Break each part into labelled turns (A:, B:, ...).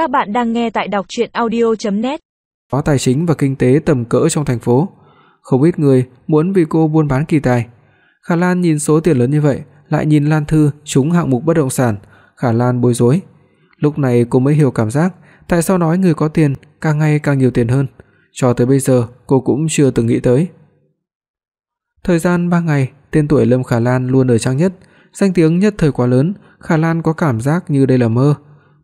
A: Các bạn đang nghe tại đọc audio net
B: Có tài chính và kinh tế tầm cỡ trong thành phố, không ít người muốn vì cô buôn bán kỳ tài. Khả Lan nhìn số tiền lớn như vậy, lại nhìn Lan Thư trúng hạng mục bất động sản, Khả Lan bối rối. Lúc này cô mới hiểu cảm giác tại sao nói người có tiền càng ngày càng nhiều tiền hơn, cho tới bây giờ cô cũng chưa từng nghĩ tới. Thời gian 3 ngày, tên tuổi Lâm Khả Lan luôn ở trang nhất, danh tiếng nhất thời quá lớn, Khả Lan có cảm giác như đây là mơ.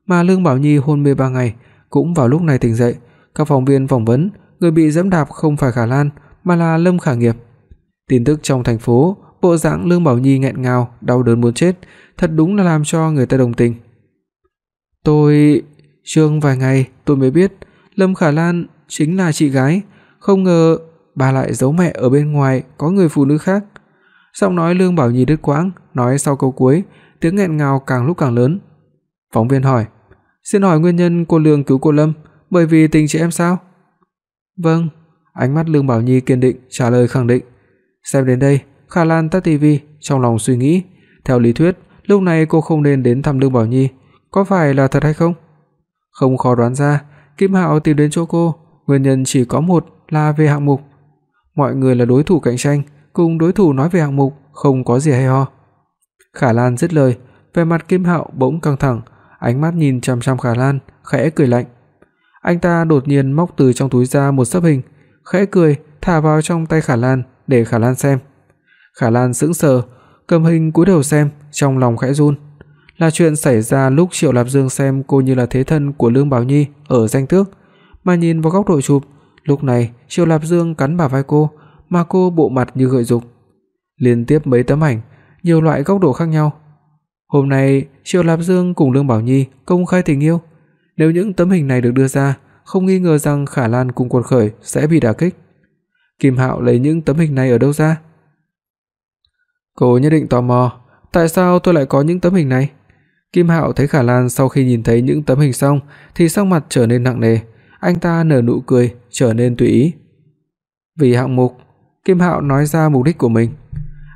B: Mà Lương Bảo Nhi hôn mê 3 ngày, cũng vào lúc này tỉnh dậy, các phóng viên phỏng vấn, người bị giẫm đạp không phải Khả Lan mà là Lâm Khả Nghiệp. Tin tức trong thành phố, bộ dạng Lương Bảo Nhi nghẹn ngào, đau đớn muốn chết, thật đúng là làm cho người ta đồng tình. Tôi Trương vài ngày tôi mới biết Lâm Khả Lan chính là chị gái, không ngờ bà lại giấu mẹ ở bên ngoài có người phụ nữ khác. Giọng nói Lương Bảo Nhi đứt quãng, nói sau câu cuối, tiếng nghẹn ngào càng lúc càng lớn. Phóng viên hỏi: "Xin hỏi nguyên nhân cô Lương cứu cô Lâm, bởi vì tình chị em sao?" "Vâng." Ánh mắt Lương Bảo Nhi kiên định trả lời khẳng định. Xem đến đây, Khả Lan tắt tivi, trong lòng suy nghĩ, theo lý thuyết, lúc này cô không nên đến thăm Lương Bảo Nhi, có phải là thật hay không? Không khó đoán ra, Kim Hạo tìm đến chỗ cô, nguyên nhân chỉ có một là về hạng mục. Mọi người là đối thủ cạnh tranh, cùng đối thủ nói về hạng mục, không có gì hay ho. Khả Lan dứt lời, vẻ mặt Kim Hạo bỗng căng thẳng, ánh mắt nhìn chằm chằm Khả Lan, khẽ cười lạnh. Anh ta đột nhiên móc từ trong túi ra một sấp hình, khẽ cười thả vào trong tay Khả Lan để Khả Lan xem. Khả Lan sững sờ, cầm hình cúi đầu xem, trong lòng khẽ run. Là chuyện xảy ra lúc Triệu Lạp Dương xem cô như là thế thân của Lương Bảo Nhi ở danh tước, mà nhìn vào góc độ chụp, lúc này Triệu Lạp Dương cắn bả vai cô, mà cô bộ mặt như gợi dục. Liên tiếp mấy tấm ảnh, nhiều loại góc độ khác nhau. Hôm nay, Triệu Lạp Dương cùng Lương Bảo Nhi công khai tình yêu. Nếu những tấm hình này được đưa ra, không nghi ngờ rằng Khả Lan cùng Quật Khởi sẽ bị đả kích. Kim Hạo lấy những tấm hình này ở đâu ra? Cô nhất định tò mò, tại sao tôi lại có những tấm hình này? Kim Hạo thấy Khả Lan sau khi nhìn thấy những tấm hình xong thì sắc mặt trở nên nặng nề, anh ta nở nụ cười, trở nên tùy ý. Vì hạng mục, Kim Hạo nói ra mục đích của mình.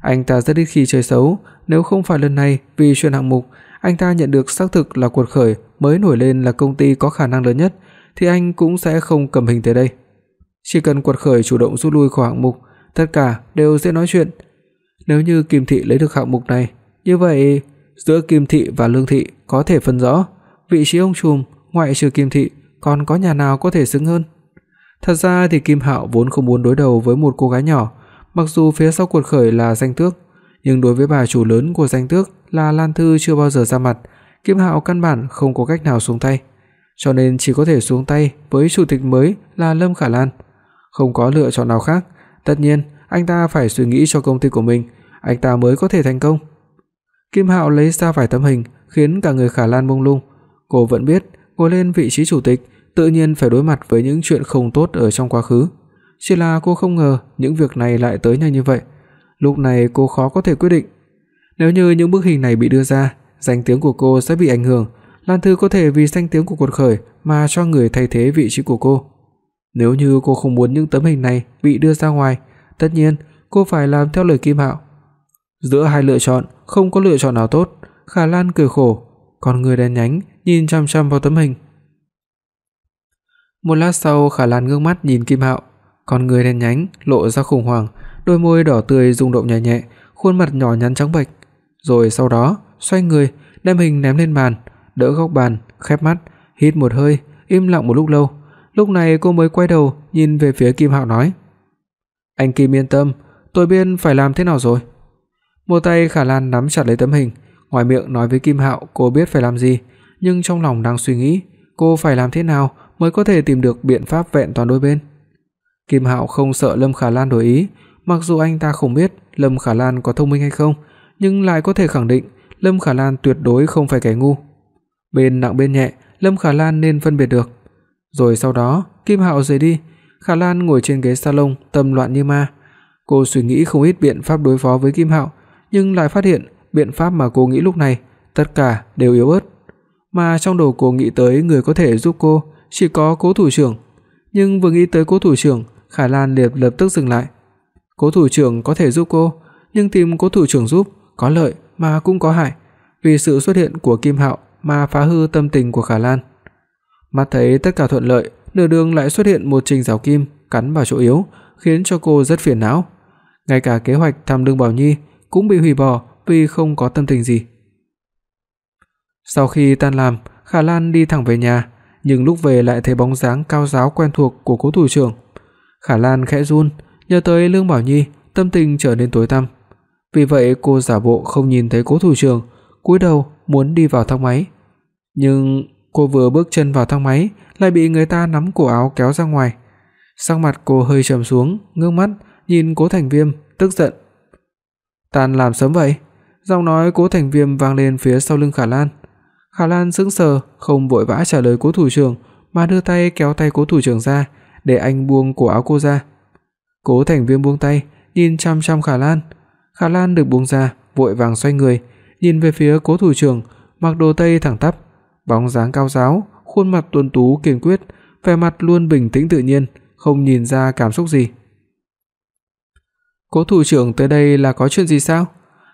B: Anh ta rất ít khi chơi xấu, nếu không phải lần này vì chuyện hạng mục, anh ta nhận được xác thực là cuộc Khởi mới nổi lên là công ty có khả năng lớn nhất thì anh cũng sẽ không cầm hình tới đây. Chỉ cần Quật Khởi chủ động rút lui khỏi hạng mục, tất cả đều sẽ nói chuyện. Nếu như Kim Thị lấy được hạng mục này, như vậy giữa Kim Thị và Lương Thị có thể phân rõ, vị trí ông trùm ngoại trừ Kim Thị còn có nhà nào có thể xứng hơn. Thật ra thì Kim Hạo vốn không muốn đối đầu với một cô gái nhỏ, mặc dù phía sau cuộc Khởi là danh tước, nhưng đối với bà chủ lớn của danh tước là Lan Thư chưa bao giờ ra mặt, Kim Hạo căn bản không có cách nào xuống tay, cho nên chỉ có thể xuống tay với chủ tịch mới là Lâm Khả Lan. Không có lựa chọn nào khác, tất nhiên anh ta phải suy nghĩ cho công ty của mình, anh ta mới có thể thành công. Kim Hạo lấy ra vài tấm hình, khiến cả người Khả Lan mông lung. Cô vẫn biết, ngồi lên vị trí chủ tịch, tự nhiên phải đối mặt với những chuyện không tốt ở trong quá khứ. Chỉ là cô không ngờ những việc này lại tới nhanh như vậy. Lúc này cô khó có thể quyết định. Nếu như những bức hình này bị đưa ra, danh tiếng của cô sẽ bị ảnh hưởng, Lan Thư có thể vì danh tiếng của cuộc khởi mà cho người thay thế vị trí của cô. Nếu như cô không muốn những tấm hình này bị đưa ra ngoài, tất nhiên cô phải làm theo lời Kim Hạo. Giữa hai lựa chọn, không có lựa chọn nào tốt, Khả Lan cười khổ, con người đen nhánh nhìn chằm chằm vào tấm hình. Một lát sau, Khả Lan ngước mắt nhìn Kim Hạo, con người đen nhánh lộ ra khủng hoảng, đôi môi đỏ tươi rung động nhẹ nhẹ, khuôn mặt nhỏ nhắn trắng bệch, rồi sau đó xoay người, đem hình ném lên bàn, đỡ góc bàn, khép mắt, hít một hơi, im lặng một lúc lâu. Lúc này cô mới quay đầu nhìn về phía Kim Hạo nói: "Anh Kim yên tâm, tôi biết phải làm thế nào rồi." Một tay Khả Lan nắm chặt lấy tấm hình, ngoài miệng nói với Kim Hạo cô biết phải làm gì, nhưng trong lòng đang suy nghĩ, cô phải làm thế nào mới có thể tìm được biện pháp vẹn toàn đôi bên. Kim Hạo không sợ Lâm Khả Lan đổi ý, mặc dù anh ta không biết Lâm Khả Lan có thông minh hay không, nhưng lại có thể khẳng định Lâm Khả Lan tuyệt đối không phải kẻ ngu. Bên nặng bên nhẹ, Lâm Khả Lan nên phân biệt được. Rồi sau đó, Kim Hạo rời đi, Khả Lan ngồi trên ghế salon tâm loạn như ma. Cô suy nghĩ không ít biện pháp đối phó với Kim Hạo, nhưng lại phát hiện biện pháp mà cô nghĩ lúc này tất cả đều yếu ớt, mà trong đầu cô nghĩ tới người có thể giúp cô chỉ có Cố thủ trưởng, nhưng vừa nghĩ tới Cố thủ trưởng, Khả Lan liền lập tức dừng lại. Cố thủ trưởng có thể giúp cô, nhưng tìm Cố thủ trưởng giúp có lợi mà cũng có hại, vì sự xuất hiện của Kim Hạo mà phá hư tâm tình của Khả Lan. Mắt thấy tất cả thuận lợi, nửa đường lại xuất hiện một trình giáo kim cắn vào chỗ yếu, khiến cho cô rất phiền não. Ngay cả kế hoạch thăm đương Bảo Nhi cũng bị hủy bỏ vì không có tâm tình gì. Sau khi tan làm, Khả Lan đi thẳng về nhà, nhưng lúc về lại thấy bóng dáng cao giáo quen thuộc của cố thủ trưởng. Khả Lan khẽ run, nhớ tới Lương Bảo Nhi, tâm tình trở nên tối tăm. Vì vậy cô giả bộ không nhìn thấy cố thủ trưởng, cúi đầu muốn đi vào thang máy. Nhưng cô vừa bước chân vào thang máy lại bị người ta nắm cổ áo kéo ra ngoài. Sắc mặt cô hơi trầm xuống, ngước mắt nhìn Cố Thành Viêm, tức giận. tàn làm sớm vậy?" Giọng nói Cố Thành Viêm vang lên phía sau lưng Khả Lan. Khả Lan sững sờ, không vội vã trả lời Cố thủ trưởng, mà đưa tay kéo tay Cố thủ trưởng ra, để anh buông cổ áo cô ra. Cố Thành Viêm buông tay, nhìn chăm chăm Khả Lan. Khả Lan được buông ra, vội vàng xoay người, nhìn về phía Cố thủ trưởng, mặc đồ tây thẳng tắp, bóng dáng cao giáo, khuôn mặt tuấn tú kiên quyết, vẻ mặt luôn bình tĩnh tự nhiên, không nhìn ra cảm xúc gì. Cố thủ trưởng tới đây là có chuyện gì sao?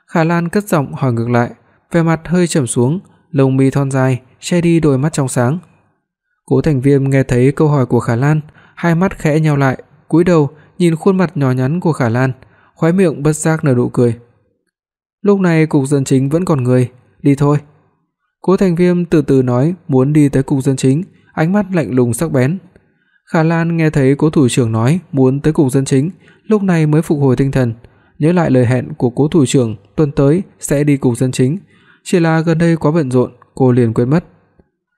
B: Khả Lan cất giọng hỏi ngược lại, vẻ mặt hơi trầm xuống, lông mi thon dài che đi đôi mắt trong sáng. Cố Thành Viêm nghe thấy câu hỏi của Khả Lan, hai mắt khẽ nheo lại, cúi đầu nhìn khuôn mặt nhỏ nhắn của Khả Lan, khóe miệng bất giác nở nụ cười. Lúc này cục dân chính vẫn còn người, đi thôi. Cố Thành Viêm từ từ nói muốn đi tới cục dân chính, ánh mắt lạnh lùng sắc bén. Khả Lan nghe thấy Cố thủ trưởng nói muốn tới cục dân chính, lúc này mới phục hồi tinh thần, nhớ lại lời hẹn của Cố thủ trưởng tuần tới sẽ đi cục dân chính, chỉ là gần đây quá bận rộn, cô liền quên mất.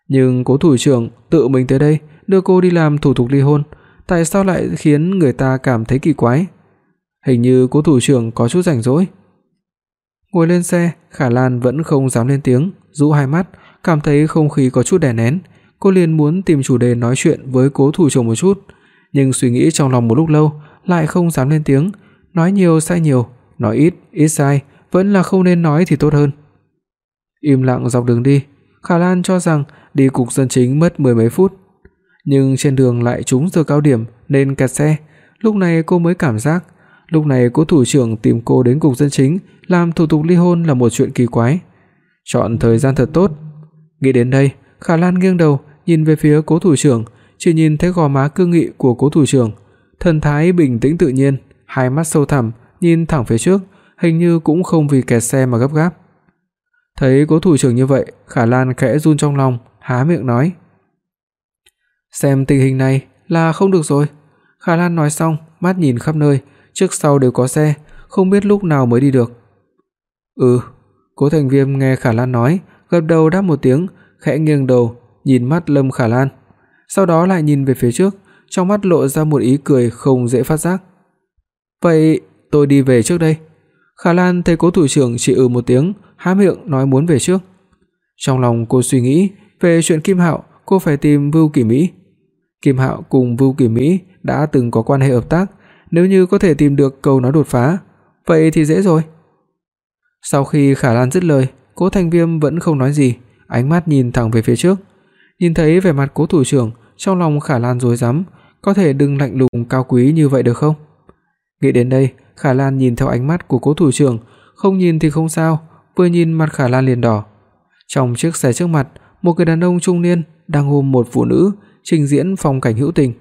B: Nhưng Cố thủ trưởng tự mình tới đây đưa cô đi làm thủ tục ly hôn, tại sao lại khiến người ta cảm thấy kỳ quái? Hình như Cố thủ trưởng có chút rảnh rỗi. Ngồi lên xe, Khả Lan vẫn không dám lên tiếng, dụ hai mắt, cảm thấy không khí có chút đè nén, cô liền muốn tìm chủ đề nói chuyện với Cố thủ trưởng một chút, nhưng suy nghĩ trong lòng một lúc lâu, lại không dám lên tiếng, nói nhiều sai nhiều, nói ít ít sai, vẫn là không nên nói thì tốt hơn. Im lặng dọc đường đi, Khả Lan cho rằng đi cục dân chính mất mười mấy phút, nhưng trên đường lại trúng giờ cao điểm nên kẹt xe, lúc này cô mới cảm giác, lúc này cố thủ trưởng tìm cô đến cục dân chính làm thủ tục ly hôn là một chuyện kỳ quái. Chọn thời gian thật tốt. Nghĩ đến đây, Khả Lan nghiêng đầu, nhìn về phía Cố thủ trưởng, chỉ nhìn thấy gò má cương nghị của Cố thủ trưởng, thần thái bình tĩnh tự nhiên, hai mắt sâu thẳm nhìn thẳng phía trước, hình như cũng không vì kẹt xe mà gấp gáp. Thấy Cố thủ trưởng như vậy, Khả Lan khẽ run trong lòng, há miệng nói: "Xem tình hình này là không được rồi." Khả Lan nói xong, mắt nhìn khắp nơi, trước sau đều có xe, không biết lúc nào mới đi được. "Ừ." Cố Thành Viêm nghe Khả Lan nói, gật đầu đáp một tiếng, khẽ nghiêng đầu, nhìn mắt Lâm Khả Lan, sau đó lại nhìn về phía trước, trong mắt lộ ra một ý cười không dễ phát giác. "Vậy tôi đi về trước đây." Khả Lan thấy Cố thủ trưởng chỉ ừ một tiếng, há miệng nói muốn về trước. Trong lòng cô suy nghĩ, về chuyện Kim Hạo, cô phải tìm Vưu Kỳ Mỹ. Kim Hạo cùng Vưu Kỳ Mỹ đã từng có quan hệ hợp tác, nếu như có thể tìm được câu nói đột phá, vậy thì dễ rồi. Sau khi Khả Lan dứt lời, Cố Thành Viêm vẫn không nói gì, ánh mắt nhìn thẳng về phía trước. Nhìn thấy vẻ mặt Cố thủ trưởng, trong lòng Khả Lan rối rắm, có thể đừng lạnh lùng cao quý như vậy được không? Nghĩ đến đây, Khả Lan nhìn theo ánh mắt của Cố thủ trưởng, không nhìn thì không sao, vừa nhìn mặt Khả Lan liền đỏ. Trong chiếc xe trước mặt, một người đàn ông trung niên đang ôm một phụ nữ, trình diễn phong cảnh hữu tình.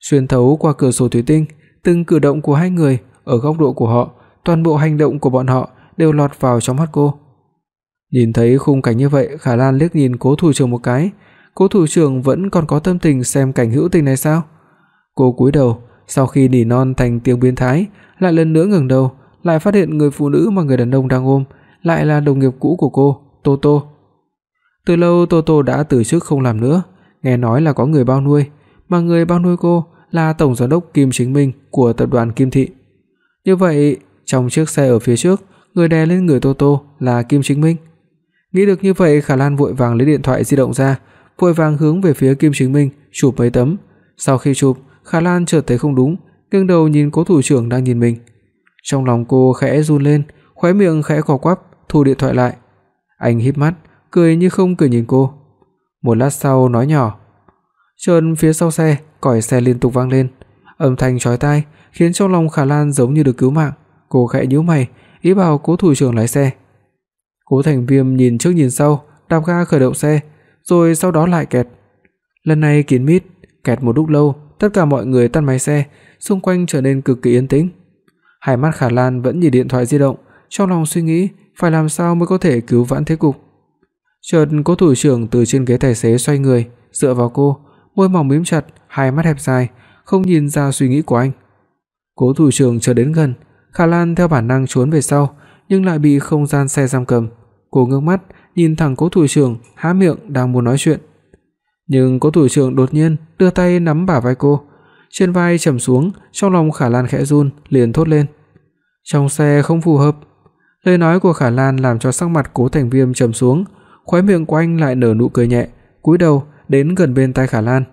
B: Xuyên thấu qua cửa sổ thủy tinh, từng cử động của hai người ở góc độ của họ, toàn bộ hành động của bọn họ đều lọt vào trong mắt cô. Nhìn thấy khung cảnh như vậy, Khả Lan liếc nhìn Cố thủ trưởng một cái, Cố thủ trưởng vẫn còn có tâm tình xem cảnh hữu tình này sao? Cô cúi đầu, sau khi nỉ non thành tiếng biến thái, lại lần nữa ngẩng đầu, lại phát hiện người phụ nữ mà người đàn ông đang ôm lại là đồng nghiệp cũ của cô, Tô Tô. Từ lâu Tô Tô đã từ chức không làm nữa, nghe nói là có người bao nuôi, mà người bao nuôi cô là tổng giám đốc Kim Chính Minh của tập đoàn Kim Thị. Như vậy, trong chiếc xe ở phía trước, người đè lên người Tô Tô là Kim Chính Minh. Nghĩ được như vậy, Khả Lan vội vàng lấy điện thoại di động ra, vội vàng hướng về phía Kim Chính Minh chụp mấy tấm. Sau khi chụp, Khả Lan chợt thấy không đúng, nghiêng đầu nhìn Cố thủ trưởng đang nhìn mình. Trong lòng cô khẽ run lên, khóe miệng khẽ co quắp, thu điện thoại lại. Anh híp mắt, cười như không cười nhìn cô. Một lát sau nói nhỏ, Trơn phía sau xe, còi xe liên tục vang lên, âm thanh chói tai khiến trong lòng Khả Lan giống như được cứu mạng. Cô khẽ nhíu mày, ý bảo Cố thủ trưởng lái xe. Cố Thành Viêm nhìn trước nhìn sau, đạp ga khởi động xe, rồi sau đó lại kẹt. Lần này kín mít, kẹt một lúc lâu, tất cả mọi người tắt máy xe, xung quanh trở nên cực kỳ yên tĩnh. Hai mắt Khả Lan vẫn nhìn điện thoại di động, trong lòng suy nghĩ phải làm sao mới có thể cứu vãn thế cục. Chợt Cố thủ trưởng từ trên ghế tài xế xoay người, dựa vào cô, môi mỏng mím chặt, hai mắt hẹp dài, không nhìn ra suy nghĩ của anh. Cố thủ trưởng chờ đến gần, Khả Lan theo bản năng trốn về sau, nhưng lại bị không gian xe giam cầm. Cô ngước mắt, nhìn thẳng Cố thủ trưởng, há miệng đang muốn nói chuyện. Nhưng Cố thủ trưởng đột nhiên đưa tay nắm bả vai cô, trên vai trầm xuống, trong lòng Khả Lan khẽ run, liền thốt lên. Trong xe không phù hợp. Lời nói của Khả Lan làm cho sắc mặt Cố Thành Viêm trầm xuống, khóe miệng của anh lại nở nụ cười nhẹ, cúi đầu đến gần bên tai Khả Lan.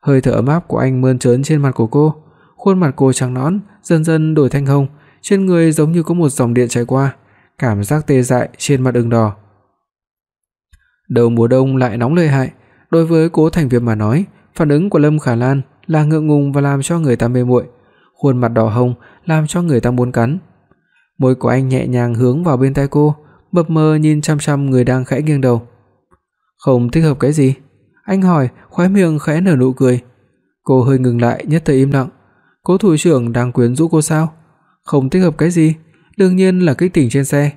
B: Hơi thở ấm áp của anh mơn trớn trên mặt của cô, khuôn mặt cô trắng nõn dần dần đổi thanh hồng, trên người giống như có một dòng điện chảy qua, cảm giác tê dại trên mặt ửng đỏ. Đầu mùa đông lại nóng lợi hại, đối với Cố Thành Viêm mà nói, phản ứng của Lâm Khả Lan là ngượng ngùng và làm cho người ta mê muội, khuôn mặt đỏ hồng làm cho người ta muốn cắn. Môi của anh nhẹ nhàng hướng vào bên tai cô, mập mờ nhìn chăm chăm người đang khẽ nghiêng đầu. "Không thích hợp cái gì?" Anh hỏi, khóe miệng khẽ nở nụ cười. Cô hơi ngừng lại, nhất thời im lặng. Cố thủ trưởng đang quyến rũ cô sao? Không thích hợp cái gì? Đương nhiên là kích tình trên xe.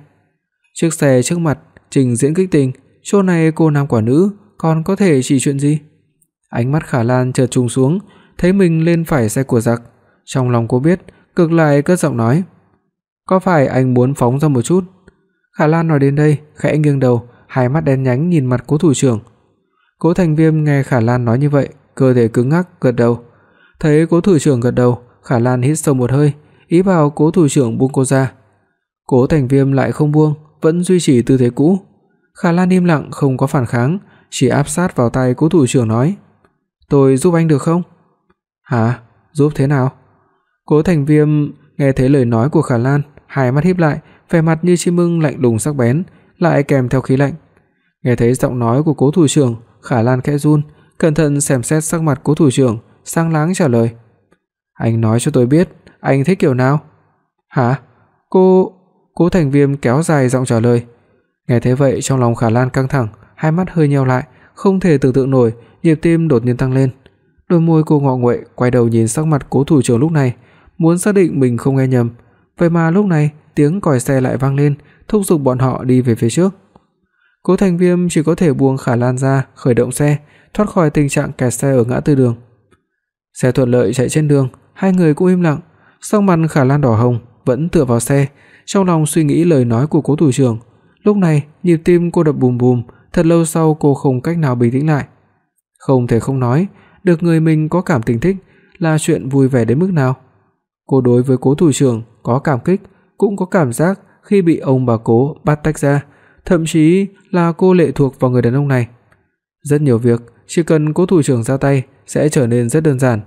B: Chiếc xe trước mặt trình diễn kích tình, chỗ này cô nam quả nữ, còn có thể chỉ chuyện gì? Ánh mắt Khả Lan chợt trùng xuống, thấy mình lên phải xe của giặc, trong lòng cô biết, cực lại cất giọng nói: "Có phải anh muốn phóng ra một chút?" Khả Lan nói đến đây, khẽ nghiêng đầu, hai mắt đen nhánh nhìn mặt Cố thủ trưởng. Cố Thành Viêm nghe Khả Lan nói như vậy, cơ thể cứng ngắc gật đầu. Thấy Cố thủ trưởng gật đầu, Khả Lan hít sâu một hơi, ý bảo Cố thủ trưởng buông cô ra. Cố Thành Viêm lại không buông, vẫn duy trì tư thế cũ. Khả Lan im lặng không có phản kháng, chỉ áp sát vào tay Cố thủ trưởng nói: "Tôi giúp anh được không?" "Hả? Giúp thế nào?" Cố Thành Viêm nghe thấy lời nói của Khả Lan, hai mắt híp lại, vẻ mặt như chim ưng lạnh lùng sắc bén, lại kèm theo khí lạnh. Nghe thấy giọng nói của Cố thủ trưởng, Khả Lan khẽ run, cẩn thận xem xét sắc mặt Cố thủ trưởng, sang láng trả lời: "Anh nói cho tôi biết, anh thích kiểu nào?" "Hả?" Cô Cố Thành Viêm kéo dài giọng trả lời. Nghe thế vậy trong lòng Khả Lan căng thẳng, hai mắt hơi nheo lại, không thể tưởng tượng nổi, nhịp tim đột nhiên tăng lên. Đôi môi cô ngọ nguậy quay đầu nhìn sắc mặt Cố thủ trưởng lúc này, muốn xác định mình không nghe nhầm. Vậy mà lúc này, tiếng còi xe lại vang lên, thúc giục bọn họ đi về phía trước. Cố Thành Viêm chỉ có thể buông Khả Lan ra, khởi động xe, thoát khỏi tình trạng kẹt xe ở ngã tư đường. Xe thuận lợi chạy trên đường, hai người cũng im lặng, sắc mặt Khả Lan đỏ hồng, vẫn tựa vào xe, trong lòng suy nghĩ lời nói của Cố thủ trưởng. Lúc này, nhịp tim cô đập bùm bùm, thật lâu sau cô không cách nào bình tĩnh lại. Không thể không nói, được người mình có cảm tình thích là chuyện vui vẻ đến mức nào. Cô đối với Cố thủ trưởng có cảm kích, cũng có cảm giác khi bị ông bà Cố bắt tách ra, thậm chí là cô lệ thuộc vào người đàn ông này. Rất nhiều việc chỉ cần Cố thủ trưởng ra tay sẽ trở nên rất đơn giản,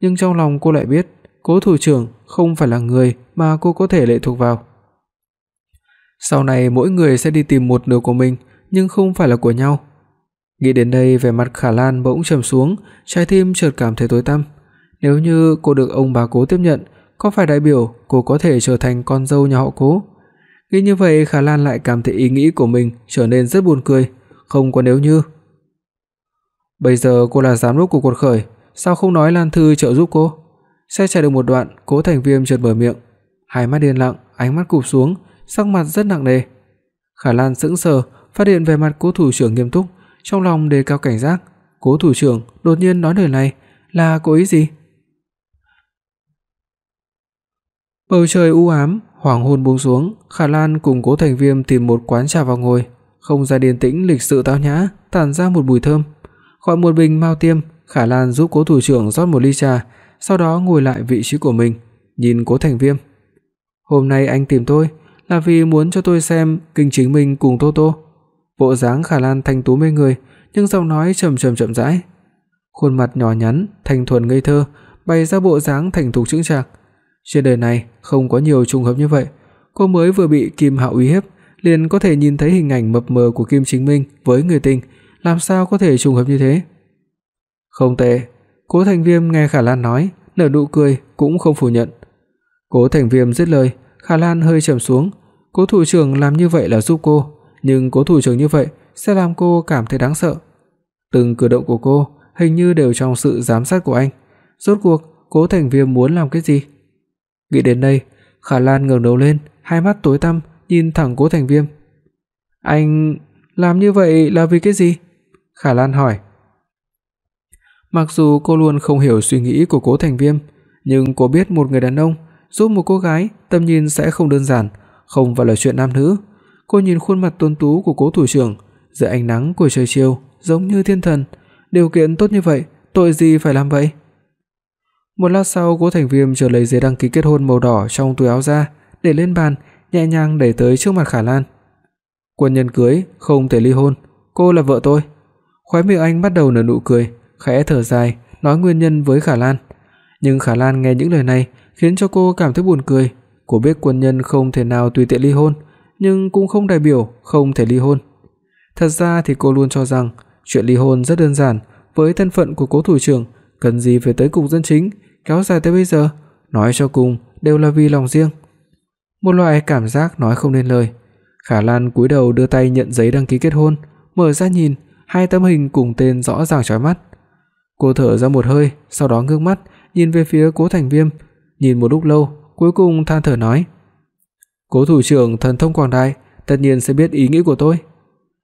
B: nhưng trong lòng cô lại biết, Cố thủ trưởng không phải là người mà cô có thể lệ thuộc vào. Sau này mỗi người sẽ đi tìm một nửa của mình, nhưng không phải là của nhau. Nghĩ đến đây, vẻ mặt Khả Lan bỗng trầm xuống, trái tim chợt cảm thấy tối tăm. Nếu như cô được ông bà Cố tiếp nhận, có phải đại biểu cô có thể trở thành con dâu nhà họ Cố? Nghĩ như vậy, Khả Lan lại cảm thấy ý nghĩ của mình trở nên rất buồn cười, không có nếu như. Bây giờ cô là giám đốc của Cột Khởi, sao không nói Lan Thư trợ giúp cô? Xe chạy được một đoạn, Cố Thành Viêm chợt mở miệng, hai mắt điên lặng, ánh mắt cụp xuống, sắc mặt rất nặng nề. Khả Lan sững sờ, phát hiện vẻ mặt Cố thủ trưởng nghiêm túc, trong lòng đề cao cảnh giác. Cố thủ trưởng đột nhiên nói lời này là cố ý gì? Bầu trời u ám, hoàng hôn buông xuống, Khả Lan cùng Cố Thành Viêm tìm một quán trà vào ngồi, không gian điên tĩnh lịch sự tao nhã, tản ra một mùi thơm. Gọi một bình mao tiêm, Khả Lan giúp Cố thủ trưởng rót một ly trà, sau đó ngồi lại vị trí của mình, nhìn Cố Thành Viêm. "Hôm nay anh tìm tôi là vì muốn cho tôi xem Kinh Chính Minh cùng Tô Tô." Bộ dáng Khả Lan thanh tú mê người, nhưng giọng nói trầm trầm chậm rãi. Khuôn mặt nhỏ nhắn, thanh thuần ngây thơ, bày ra bộ dáng thành thục chững chạc. Trên đời này không có nhiều trùng hợp như vậy, cô mới vừa bị Kim Hạo uy hiếp, liền có thể nhìn thấy hình ảnh mập mờ của Kim Chính Minh với người tình, làm sao có thể trùng hợp như thế? Không tệ, Cố Thành Viêm nghe Khả Lan nói, nở nụ cười cũng không phủ nhận. Cố Thành Viêm dứt lời, Khả Lan hơi trầm xuống, Cố thủ trưởng làm như vậy là giúp cô, nhưng Cố thủ trưởng như vậy sẽ làm cô cảm thấy đáng sợ. Từng cử động của cô hình như đều trong sự giám sát của anh. Rốt cuộc, Cố Thành Viêm muốn làm cái gì? Nghĩ đến đây, Khả Lan ngẩng đầu lên, hai mắt tối tăm nhìn thẳng Cố Thành Viêm. "Anh làm như vậy là vì cái gì?" Khả Lan hỏi. Mặc dù cô luôn không hiểu suy nghĩ của Cố Thành Viêm, nhưng cô biết một người đàn ông giúp một cô gái tầm nhìn sẽ không đơn giản, không phải là chuyện nam nữ. Cô nhìn khuôn mặt tuấn tú của Cố thủ trưởng, dưới ánh nắng của trời chiều, giống như thiên thần, điều kiện tốt như vậy, tội gì phải làm vậy? Một lát sau, Cố Thành Viêm trở lấy giấy đăng ký kết hôn màu đỏ trong túi áo ra, để lên bàn, nhẹ nhàng đẩy tới trước mặt Khả Lan. Quân nhân cưới không thể ly hôn, cô là vợ tôi. Khóe miệng anh bắt đầu nở nụ cười, khẽ thở dài, nói nguyên nhân với Khả Lan. Nhưng Khả Lan nghe những lời này khiến cho cô cảm thấy buồn cười, cô biết quân nhân không thể nào tùy tiện ly hôn, nhưng cũng không đại biểu không thể ly hôn. Thật ra thì cô luôn cho rằng chuyện ly hôn rất đơn giản, với thân phận của cố thủ trưởng, cần gì phải tới cục dân chính, kéo dài tới bây giờ, nói cho cùng đều là vì lòng riêng. Một loại cảm giác nói không nên lời. Khả Lan cúi đầu đưa tay nhận giấy đăng ký kết hôn, mở ra nhìn, hai tấm hình cùng tên rõ ràng chói mắt. Cô thở ra một hơi, sau đó ngước mắt nhìn về phía Cố Thành Viêm, nhìn một lúc lâu, cuối cùng than thở nói: "Cố thủ trưởng thần thông quảng đại, tất nhiên sẽ biết ý nghĩ của tôi."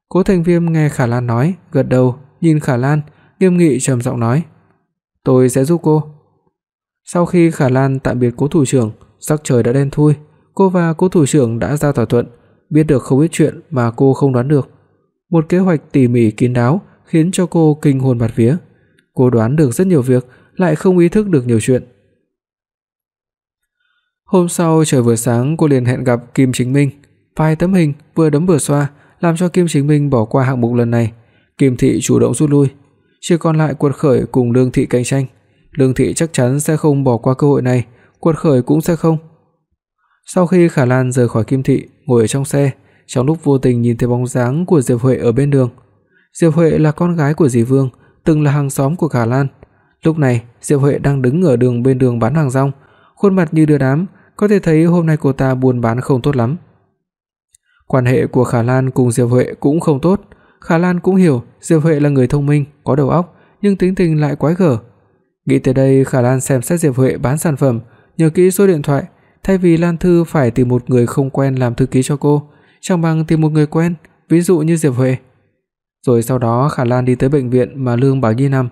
B: Cố Thành Viêm nghe Khả Lan nói, gật đầu, nhìn Khả Lan, nghiêm nghị trầm giọng nói: "Tôi sẽ giúp cô." Sau khi Khả Lan tạm biệt Cố thủ trưởng, sắc trời đã đen thui, cô và Cố thủ trưởng đã ra thỏa thuận, biết được không ít chuyện mà cô không đoán được. Một kế hoạch tỉ mỉ kín đáo khiến cho cô kinh hồn bạt vía. Cô đoán được rất nhiều việc, lại không ý thức được nhiều chuyện. Hôm sau trời vừa sáng, cô liền hẹn gặp Kim Chính Minh. Vài tấm hình vừa đấm vừa xoa, làm cho Kim Chính Minh bỏ qua hạng mục lần này. Kim thị chủ động rút lui, chỉ còn lại Quật Khởi cùng Lương thị cạnh tranh. Lương thị chắc chắn sẽ không bỏ qua cơ hội này, Quật Khởi cũng sẽ không. Sau khi Khả Lan rời khỏi Kim thị, ngồi ở trong xe, trong lúc vô tình nhìn thấy bóng dáng của Diệp Huệ ở bên đường. Diệp Huệ là con gái của dì Vương, từng là hàng xóm của Khả Lan. Lúc này, Diệp Huệ đang đứng ở đường bên đường bán hàng rong, khuôn mặt như đưa đám, có thể thấy hôm nay cô ta buôn bán không tốt lắm. Quan hệ của Khả Lan cùng Diệp Huệ cũng không tốt, Khả Lan cũng hiểu Diệp Huệ là người thông minh, có đầu óc, nhưng tính tình lại quái gở. Nghĩ tới đây, Khả Lan xem xét Diệp Huệ bán sản phẩm, nhớ kỹ số điện thoại, thay vì Lan Thư phải tìm một người không quen làm thư ký cho cô, chẳng bằng tìm một người quen, ví dụ như Diệp Huệ. Rồi sau đó Khả Lan đi tới bệnh viện mà Lương Bảo Nhi nằm.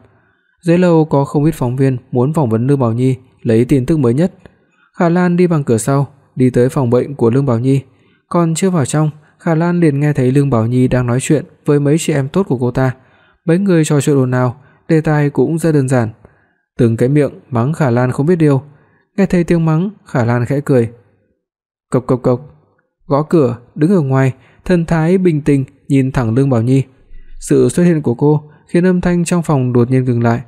B: Dưới lầu có không ít phóng viên muốn phỏng vấn Lương Bảo Nhi, lấy tin tức mới nhất. Khả Lan đi bằng cửa sau, đi tới phòng bệnh của Lương Bảo Nhi, còn chưa vào trong, Khả Lan liền nghe thấy Lương Bảo Nhi đang nói chuyện với mấy chị em tốt của cô ta. Mấy người trò chuyện ồn ào, đề tài cũng rất đơn giản. Từng cái miệng mắng Khả Lan không biết điều. Nghe thấy tiếng mắng, Khả Lan khẽ cười. Cộc cộc cộc, gõ cửa, đứng ở ngoài, thân thái bình tĩnh nhìn thẳng Lương Bảo Nhi. Sự xuất hiện của cô khiến âm thanh trong phòng đột nhiên dừng lại.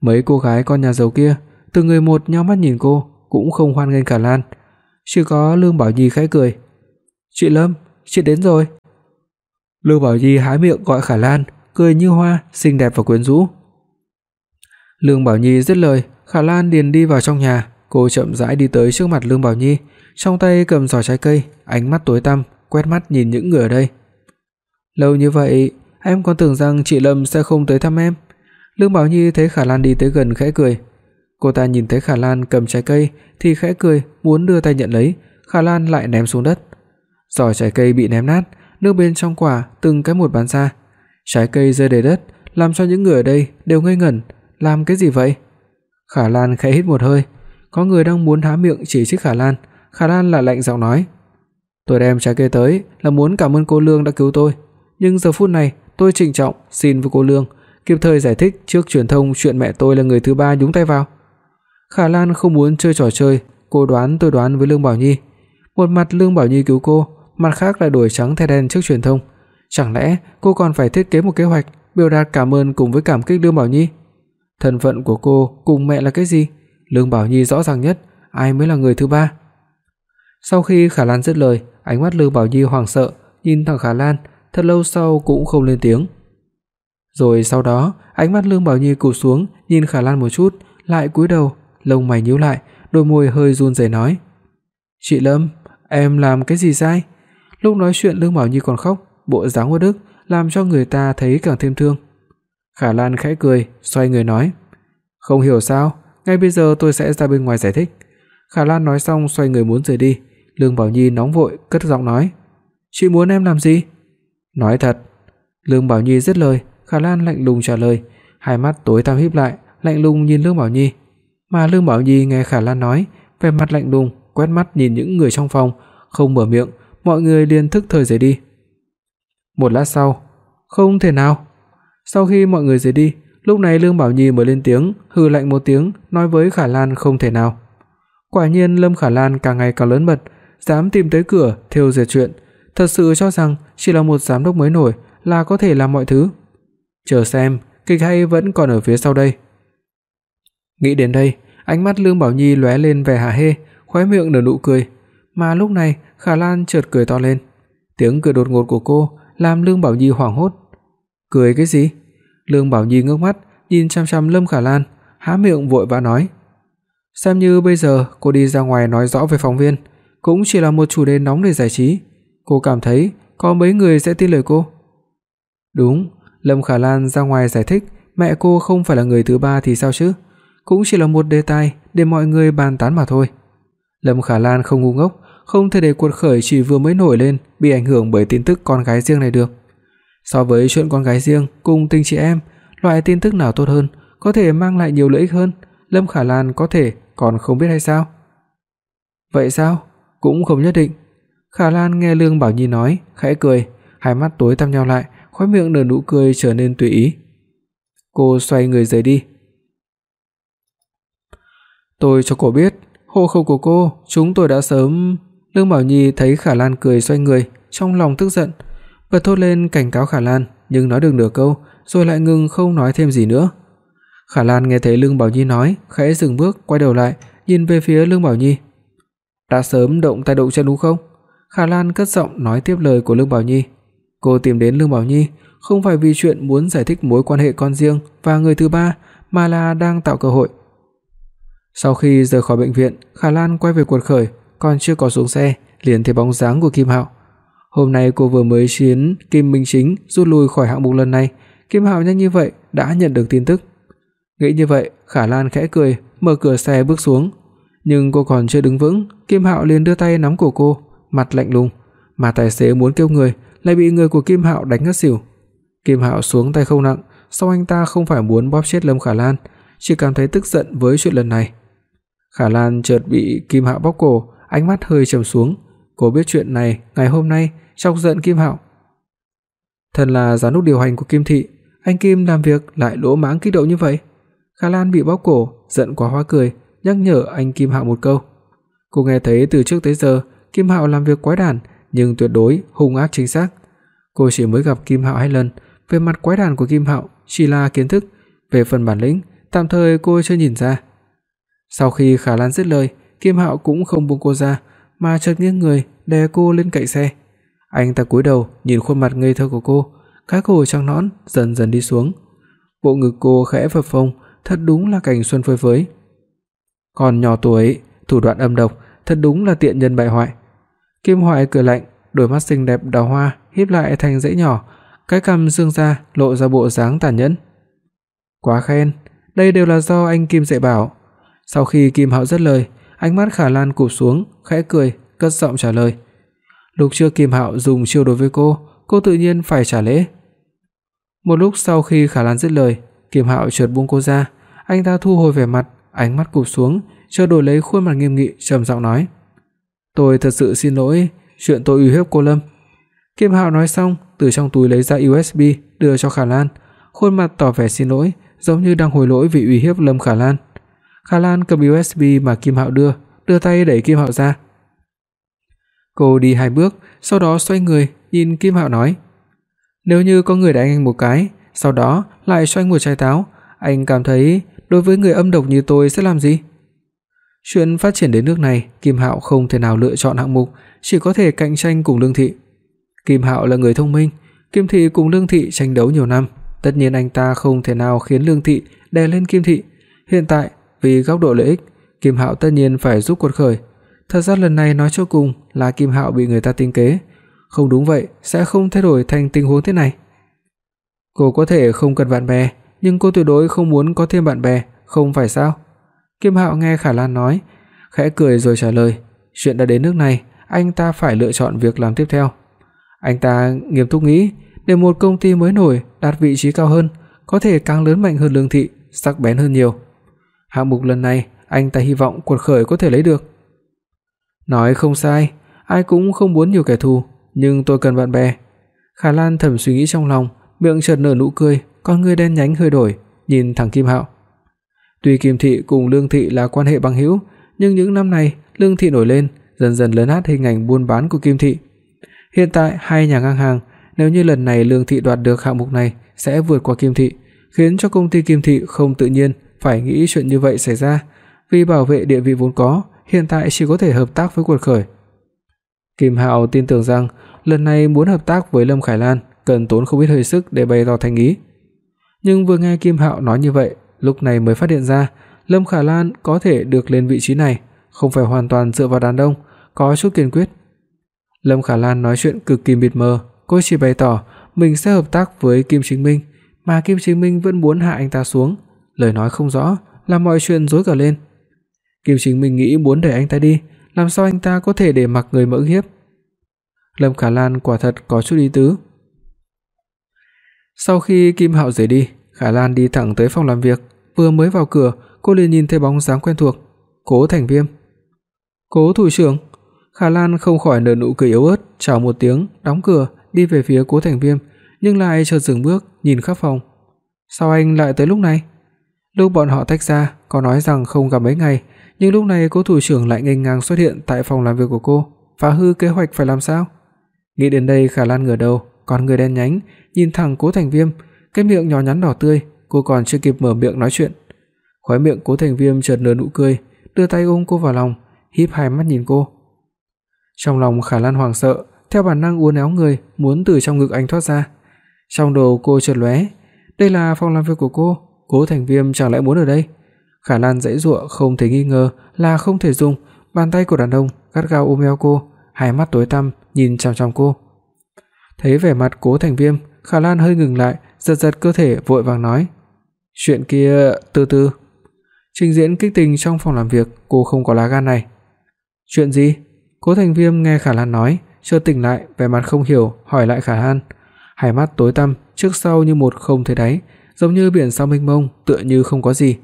B: Mấy cô gái con nhà giàu kia, từng người một nhíu mắt nhìn cô, cũng không hoan nghênh Khả Lan. Chỉ có Lương Bảo Nhi khẽ cười. "Chị Lâm, chị đến rồi." Lương Bảo Nhi há miệng gọi Khả Lan, cười như hoa, xinh đẹp và quyến rũ. Lương Bảo Nhi dứt lời, Khả Lan liền đi vào trong nhà, cô chậm rãi đi tới trước mặt Lương Bảo Nhi, trong tay cầm giỏ trái cây, ánh mắt tối tăm, quét mắt nhìn những người ở đây. "Lâu như vậy, em còn tưởng rằng chị Lâm sẽ không tới thăm em." Lương Bảo Nhi thấy Khả Lan đi tới gần khẽ cười. Cô ta nhìn thấy Khả Lan cầm trái cây thì khẽ cười, muốn đưa tay nhận lấy, Khả Lan lại ném xuống đất. Giỏ trái cây bị ném nát, nước bên trong quả từng cái một bắn ra. Trái cây rơi đầy đất, làm cho những người ở đây đều ngây ngẩn, làm cái gì vậy? Khả Lan khẽ hít một hơi, có người đang muốn há miệng chỉ trích Khả Lan, Khả Lan lại lạnh giọng nói: "Tôi đem trái cây tới là muốn cảm ơn cô Lương đã cứu tôi, nhưng giờ phút này tôi trịnh trọng xin với cô Lương kịp thời giải thích trước truyền thông chuyện mẹ tôi là người thứ ba nhúng tay vào." Khả Lan không muốn chơi trò chơi, cô đoán tôi đoán với Lương Bảo Nhi. Một mặt Lương Bảo Nhi cứu cô, mặt khác lại đổi trắng thay đen trước truyền thông. Chẳng lẽ cô còn phải thiết kế một kế hoạch biểu đạt cảm ơn cùng với cảm kích Lương Bảo Nhi? Thân phận của cô cùng mẹ là cái gì? Lương Bảo Nhi rõ ràng nhất, ai mới là người thứ ba? Sau khi Khả Lan dứt lời, ánh mắt Lương Bảo Nhi hoảng sợ, nhìn thẳng Khả Lan, thật lâu sau cũng không lên tiếng. Rồi sau đó, ánh mắt Lương Bảo Nhi cụp xuống, nhìn Khả Lan một chút, lại cúi đầu, lông mày nhíu lại, đôi môi hơi run rẩy nói: "Chị Lâm, em làm cái gì sai?" Lúc nói chuyện Lương Bảo Nhi còn khóc, bộ dáng uất đức làm cho người ta thấy càng thêm thương. Khả Lan khẽ cười, xoay người nói: "Không hiểu sao, ngay bây giờ tôi sẽ ra bên ngoài giải thích." Khả Lan nói xong xoay người muốn rời đi, Lương Bảo Nhi nóng vội cất giọng nói: "Chị muốn em làm gì?" "Nói thật." Lương Bảo Nhi dứt lời, Khả Lan lạnh lùng trả lời, hai mắt tối tăm híp lại, lạnh lùng nhìn Lương Bảo Nhi. Mà Lương Bảo Nhi nghe Khả Lan nói, vẻ mặt lạnh lùng, quét mắt nhìn những người trong phòng, không mở miệng, mọi người liền thức thời rời đi. Một lát sau, không thể nào. Sau khi mọi người rời đi, lúc này Lương Bảo Nhi mới lên tiếng, hừ lạnh một tiếng, nói với Khả Lan không thể nào. Quả nhiên Lâm Khả Lan càng ngày càng lớn mật, dám tìm tới cửa thêu dệt chuyện, thật sự cho rằng chỉ là một giám đốc mới nổi là có thể làm mọi thứ. Chờ xem, kịch hay vẫn còn ở phía sau đây. Nghĩ đến đây, ánh mắt Lương Bảo Nhi lóe lên vẻ hả hê, khóe miệng nở nụ cười, mà lúc này Khả Lan chợt cười to lên. Tiếng cười đột ngột của cô làm Lương Bảo Nhi hoảng hốt. Cười cái gì? Lương Bảo Nhi ngước mắt, nhìn chằm chằm Lâm Khả Lan, há miệng vội vã nói: "Xem như bây giờ cô đi ra ngoài nói rõ với phóng viên, cũng chỉ là một chủ đề nóng để giải trí, cô cảm thấy có mấy người sẽ tin lời cô?" Đúng, Lâm Khả Lan ra ngoài giải thích, mẹ cô không phải là người thứ ba thì sao chứ? Cũng chỉ là một đề tài để mọi người bàn tán mà thôi. Lâm Khả Lan không ngu ngốc, không thể để cuộc khởi chỉ vừa mới nổi lên bị ảnh hưởng bởi tin tức con gái riêng này được. So với chuyện con gái riêng cùng tình chị em, loại tin tức nào tốt hơn, có thể mang lại nhiều lợi ích hơn, Lâm Khả Lan có thể còn không biết hay sao? Vậy sao? Cũng không nhất định. Khả Lan nghe Lương Bảo Nhi nói, khẽ cười, hai mắt tối tăm nheo lại, khóe miệng nở nụ cười trở nên tùy ý. Cô xoay người rời đi. Tôi cho cô biết, hộ khẩu của cô chúng tôi đã sớm Lương Bảo Nhi thấy Khả Lan cười xoay người, trong lòng tức giận, bật thốt lên cảnh cáo Khả Lan, nhưng nói được nửa câu rồi lại ngừng không nói thêm gì nữa. Khả Lan nghe thấy Lương Bảo Nhi nói, khẽ dừng bước, quay đầu lại, nhìn về phía Lương Bảo Nhi. "Đã sớm động tay động chân đúng không?" Khả Lan cất giọng nói tiếp lời của Lương Bảo Nhi. Cô tìm đến Lương Bảo Nhi không phải vì chuyện muốn giải thích mối quan hệ con riêng và người thứ ba, mà là đang tạo cơ hội. Sau khi rời khỏi bệnh viện, Khả Lan quay về cuộc khởi, còn chưa có xuống xe, liền thấy bóng dáng của Kim Hạo. Hôm nay cô vừa mới chiến Kim Minh Chính rút lui khỏi hạng mục lần này, Kim Hạo nhanh như vậy đã nhận được tin tức. Nghĩ như vậy, Khả Lan khẽ cười, mở cửa xe bước xuống, nhưng cô còn chưa đứng vững, Kim Hạo liền đưa tay nắm cổ cô, mặt lạnh lùng, mà tài xế muốn kêu người, lại bị người của Kim Hạo đánh ngất xỉu. Kim Hạo xuống tay không nặng, sau anh ta không phải muốn bóp chết Lâm Khả Lan, chỉ cảm thấy tức giận với chuyện lần này. Khả Lan chợt bị Kim Hạo bóp cổ, ánh mắt hơi trầm xuống, cô biết chuyện này ngày hôm nay chọc giận Kim Hạo. Thân là giám đốc điều hành của Kim thị, anh Kim làm việc lại lỗ mãng kích động như vậy. Khả Lan bị bóp cổ, giận quá hóa cười, nhắc nhở anh Kim Hạo một câu. Cô nghe thấy từ trước tới giờ Kim Hạo làm việc quái đản, nhưng tuyệt đối hung ác chính xác. Cô chỉ mới gặp Kim Hạo hai lần, về mặt quái đản của Kim Hạo chỉ là kiến thức, về phần bản lĩnh, tạm thời cô chưa nhìn ra. Sau khi Khả Lan dứt lời, Kim Hạo cũng không buông cô ra, mà chợt nghiêng người đè cô lên cạnh xe. Anh ta cúi đầu nhìn khuôn mặt ngây thơ của cô, cái cổ trắng nõn dần dần đi xuống. Bộ ngực cô khẽ phập phồng, thật đúng là cảnh xuân phơi phới. Còn nhỏ tuổi, thủ đoạn âm độc, thật đúng là tiện nhân bại hoại. Kim Hoại cười lạnh, đôi mắt xinh đẹp đào hoa híp lại thành dãy nhỏ, cái cằm dương ra lộ ra bộ dáng tàn nhẫn. Quá khen, đây đều là do anh Kim dạy bảo. Sau khi Kim Hạo dứt lời, ánh mắt Khả Lan cụp xuống, khẽ cười, cất giọng trả lời. Lúc trước Kim Hạo dùng chiêu đối với cô, cô tự nhiên phải trả lễ. Một lúc sau khi Khả Lan dứt lời, Kim Hạo chợt buông cô ra, anh ta thu hồi vẻ mặt, ánh mắt cụp xuống, chợt đổi lấy khuôn mặt nghiêm nghị trầm giọng nói: "Tôi thật sự xin lỗi, chuyện tôi uy hiếp cô Lâm." Kim Hạo nói xong, từ trong túi lấy ra USB đưa cho Khả Lan, khuôn mặt tỏ vẻ xin lỗi, giống như đang hối lỗi vì uy hiếp Lâm Khả Lan. Khả Lan cầm USB mà Kim Hạo đưa, đưa tay đẩy Kim Hạo ra. Cô đi hai bước, sau đó xoay người, nhìn Kim Hạo nói: "Nếu như có người đánh anh một cái, sau đó lại cho anh một trái táo, anh cảm thấy đối với người âm độc như tôi sẽ làm gì?" Chuyện phát triển đến nước này, Kim Hạo không thể nào lựa chọn hạng mục, chỉ có thể cạnh tranh cùng Lương Thị. Kim Hạo là người thông minh, Kim Thị cùng Lương Thị tranh đấu nhiều năm, tất nhiên anh ta không thể nào khiến Lương Thị đè lên Kim Thị. Hiện tại, vì góc độ lợi ích, Kim Hạo tất nhiên phải giúp quật khởi. Thật ra lần này nói cho cùng là Kim Hạo bị người ta tính kế, không đúng vậy sẽ không thay đổi thành tình huống thế này. Cô có thể không cần bạn bè, nhưng cô tuyệt đối không muốn có thêm bạn bè, không phải sao?" Kim Hạo nghe Khả Lan nói, khẽ cười rồi trả lời, "Chuyện đã đến nước này, anh ta phải lựa chọn việc làm tiếp theo." Anh ta nghiêm túc nghĩ, để một công ty mới nổi đạt vị trí cao hơn, có thể càng lớn mạnh hơn Lương thị, sắc bén hơn nhiều. Hạng mục lần này, anh ta hy vọng quật khởi có thể lấy được. Nói không sai, ai cũng không muốn nhiều kẻ thù, nhưng tôi cần bạn bè. Khả Lan thầm suy nghĩ trong lòng, miệng chợt nở nụ cười, con ngươi đen nhánh hơi đổi, nhìn thẳng Kim Hạo. Tuy Kim thị cùng Lương thị là quan hệ bằng hữu, nhưng những năm này Lương thị nổi lên, dần dần lớn át hình ảnh buôn bán của Kim thị. Hiện tại hai nhà ngang hàng, nếu như lần này Lương thị đoạt được hạng mục này sẽ vượt qua Kim thị, khiến cho công ty Kim thị không tự nhiên phải nghĩ chuyện như vậy xảy ra, vì bảo vệ địa vị vốn có, hiện tại chỉ có thể hợp tác với Quật Khởi. Kim Hạo tin tưởng rằng lần này muốn hợp tác với Lâm Khải Lan cần tốn không ít hơi sức để bày tỏ thành ý. Nhưng vừa nghe Kim Hạo nói như vậy, lúc này mới phát hiện ra Lâm Khải Lan có thể được lên vị trí này không phải hoàn toàn dựa vào đàn ông, có chút kiên quyết. Lâm Khả Lan nói chuyện cực kỳ mịt mờ, cô chỉ bày tỏ mình sẽ hợp tác với Kim Chính Minh, mà Kim Chính Minh vẫn muốn hạ anh ta xuống, lời nói không rõ, làm mọi chuyện rối cả lên. Kim Chính Minh nghĩ muốn đẩy anh ta đi, làm sao anh ta có thể để mặc người mỡ hiếp. Lâm Khả Lan quả thật có chút ý tứ. Sau khi Kim Hạo rời đi, Khả Lan đi thẳng tới phòng làm việc, vừa mới vào cửa, cô liền nhìn thấy bóng dáng quen thuộc, Cố Thành Viêm. "Cố thủ trưởng." Khả Lan không khỏi nở nụ cười yếu ớt, chào một tiếng, đóng cửa, đi về phía Cố Thành Viêm, nhưng lại chợt dừng bước, nhìn khắp phòng. "Sao anh lại tới lúc này?" Lúc bọn họ tách ra, có nói rằng không gặp mấy ngày, nhưng lúc này Cố thủ trưởng lại ngây ngang xuất hiện tại phòng làm việc của cô, phá hư kế hoạch phải làm sao? Nghĩ đến đây, Khả Lan ngửa đầu, con người đen nhánh, nhìn thẳng Cố Thành Viêm, cái miệng nhỏ nhắn đỏ tươi, cô còn chưa kịp mở miệng nói chuyện. Khóe miệng Cố Thành Viêm chợt nở nụ cười, đưa tay ôm cô vào lòng, híp hai mắt nhìn cô. Trong lòng Khả Lan hoảng sợ, theo bản năng uốn éo người, muốn từ trong ngực anh thoát ra. Trong đầu cô chợt lóe, đây là phòng làm việc của cô, Cố Thành Viêm chẳng lẽ muốn ở đây? Khả Lan dãy dụa không thể nghi ngờ là không thể dùng, bàn tay của đàn ông gắt gao ôm eo cô, hai mắt tối tăm nhìn chằm chằm cô. Thấy vẻ mặt Cố Thành Viêm, Khả Lan hơi ngừng lại, giật giật cơ thể vội vàng nói: "Chuyện kia từ từ." Trình diễn kích tình trong phòng làm việc, cô không có lá gan này. "Chuyện gì?" Cố Thành Viêm nghe Khả Lan nói, chợt tỉnh lại, vẻ mặt không hiểu, hỏi lại Khả Lan. Hai mắt tối tăm, trước sau như một không thấy đáy, giống như biển sao mênh mông, tựa như không có gì.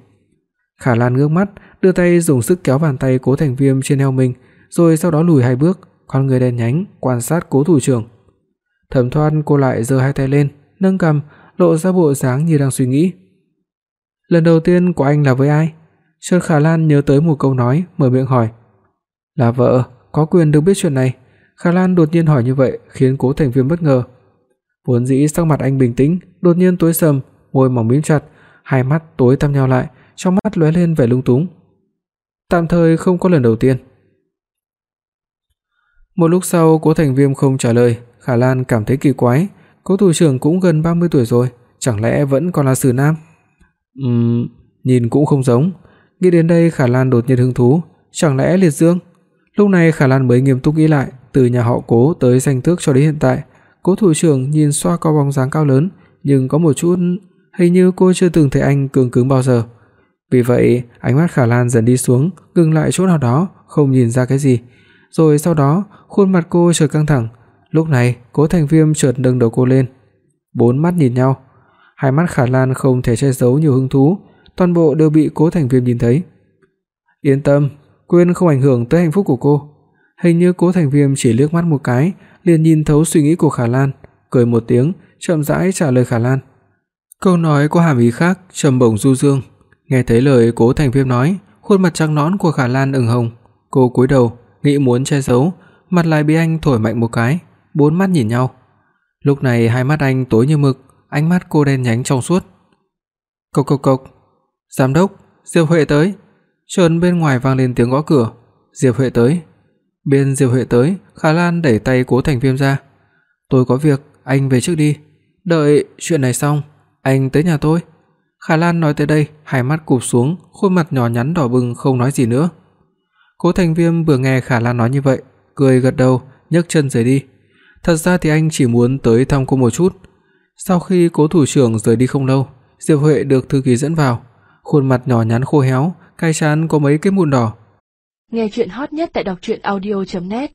B: Khả Lan ngước mắt, đưa tay dùng sức kéo bàn tay Cố Thành Viêm trên eo mình, rồi sau đó lùi hai bước, con người đen nhánh quan sát Cố thủ trưởng. Thẩm Thoan cô lại giơ hai tay lên, nâng cằm, lộ ra bộ dáng như đang suy nghĩ. Lần đầu tiên của anh là với ai? Trần Khả Lan nhớ tới một câu nói, mở miệng hỏi. Là vợ, có quyền được biết chuyện này. Khả Lan đột nhiên hỏi như vậy khiến Cố Thành Viêm bất ngờ. Vốn dĩ sắc mặt anh bình tĩnh, đột nhiên tối sầm, môi mỏng mím chặt, hai mắt tối tăm nhau lại, trong mắt lóe lên vẻ lung túng. Tạm thời không có lần đầu tiên. Một lúc sau, Cố Thành Viêm không trả lời, Khả Lan cảm thấy kỳ quái, Cố thủ trưởng cũng gần 30 tuổi rồi, chẳng lẽ vẫn còn là xử nam? Ừm, nhìn cũng không giống. Nghĩ đến đây Khả Lan đột nhiên hứng thú, chẳng lẽ Liệt Dương? Lúc này Khả Lan mới nghiêm túc nghĩ lại, từ nhà họ Cố tới danh tước cho đến hiện tại, Cố thủ trưởng nhìn xoa qua bóng dáng cao lớn, nhưng có một chút hình như cô chưa từng thấy anh cứng cứng bao giờ. Vì vậy, ánh mắt Khả Lan dần đi xuống, ngừng lại chỗ nào đó, không nhìn ra cái gì. Rồi sau đó, khuôn mặt cô chợt căng thẳng. Lúc này, Cố Thành Viêm chợt nâng đầu cô lên. Bốn mắt nhìn nhau, hai mắt Khả Lan không thể che giấu nhiều hứng thú, toàn bộ đều bị Cố Thành Viêm nhìn thấy. Yên tâm, quên không ảnh hưởng tới hạnh phúc của cô. Hình như Cố Thành Viêm chỉ liếc mắt một cái, liền nhìn thấu suy nghĩ của Khả Lan, cười một tiếng, chậm rãi trả lời Khả Lan. Câu nói có hàm ý khác, trầm bổng du dương. Nghe thấy lời Cố Thành Viêm nói, khuôn mặt trắng nõn của Khả Lan ửng hồng, cô cúi đầu, nghĩ muốn che giấu, mặt lại bị anh thổi mạnh một cái, bốn mắt nhìn nhau. Lúc này hai mắt anh tối như mực, ánh mắt cô đen nhánh trong suốt. Cộc cộc cộc. Giám đốc, Diệp Huệ tới. Chợt bên ngoài vang lên tiếng gõ cửa. Diệp Huệ tới. Bên Diệp Huệ tới, Khả Lan đẩy tay Cố Thành Viêm ra. "Tôi có việc, anh về trước đi. Đợi chuyện này xong, anh tới nhà tôi." Khả Lan nói tới đây, hai mắt cụp xuống, khuôn mặt nhỏ nhắn đỏ bừng không nói gì nữa. Cố Thành Viêm vừa nghe Khả Lan nói như vậy, cười gật đầu, nhấc chân rời đi. Thật ra thì anh chỉ muốn tới thăm cô một chút. Sau khi Cố thủ trưởng rời đi không lâu, Diệp Huệ được thư ký dẫn vào, khuôn mặt nhỏ nhắn khô héo, cái trán có mấy cái mụn đỏ.
C: Nghe truyện hot nhất tại doctruyenaudio.net